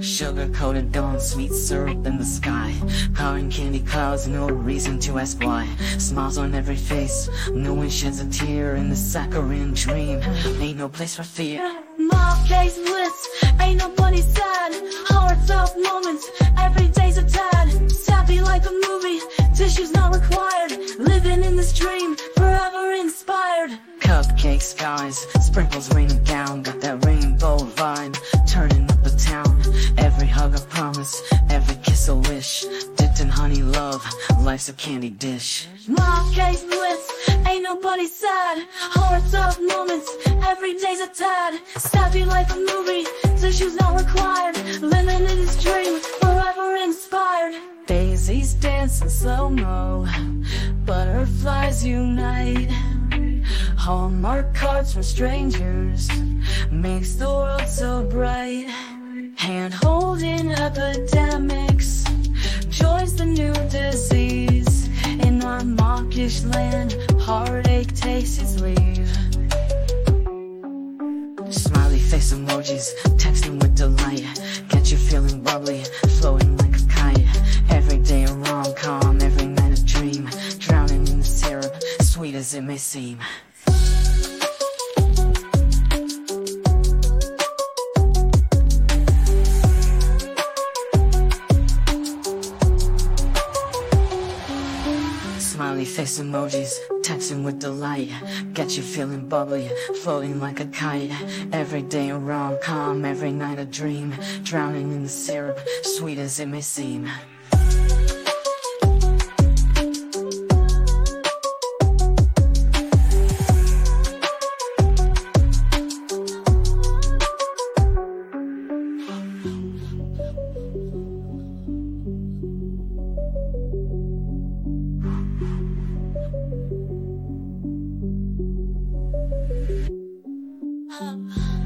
Sugar coated dawn, sweet syrup in the sky. Covering candy clouds, no reason to ask why. Smiles on every face, no one sheds a tear in the saccharine dream. Ain't no place for fear. My place bliss. Cupcake skies, sprinkles raining down Got that rainbow vibe, turning up the town. Every hug a promise, every kiss a wish Dipped in honey love, life's a candy dish. My case bliss, ain't nobody sad. Hearts of moments, every day's a tad. Sappy like a movie, tissues not required. Living in this dream, forever inspired. Daisies dance in slow-mo. Butterflies unite Hallmark cards from strangers. Makes the world so bright. Hand holding epidemics. Joy's the new disease. In our mawkish land Heartache takes its leave. Smiley face emojis Texting with delight. Get you feeling bubbly Floating like a kite. Every day a rom-com Every night a dream. Drowning in the syrup Sweet as it may seem Smiley face emojis, texting with delight. Get you feeling bubbly, floating like a kite. Every day a rom-com, every night a dream. Drowning in the syrup, sweet as it may seem 아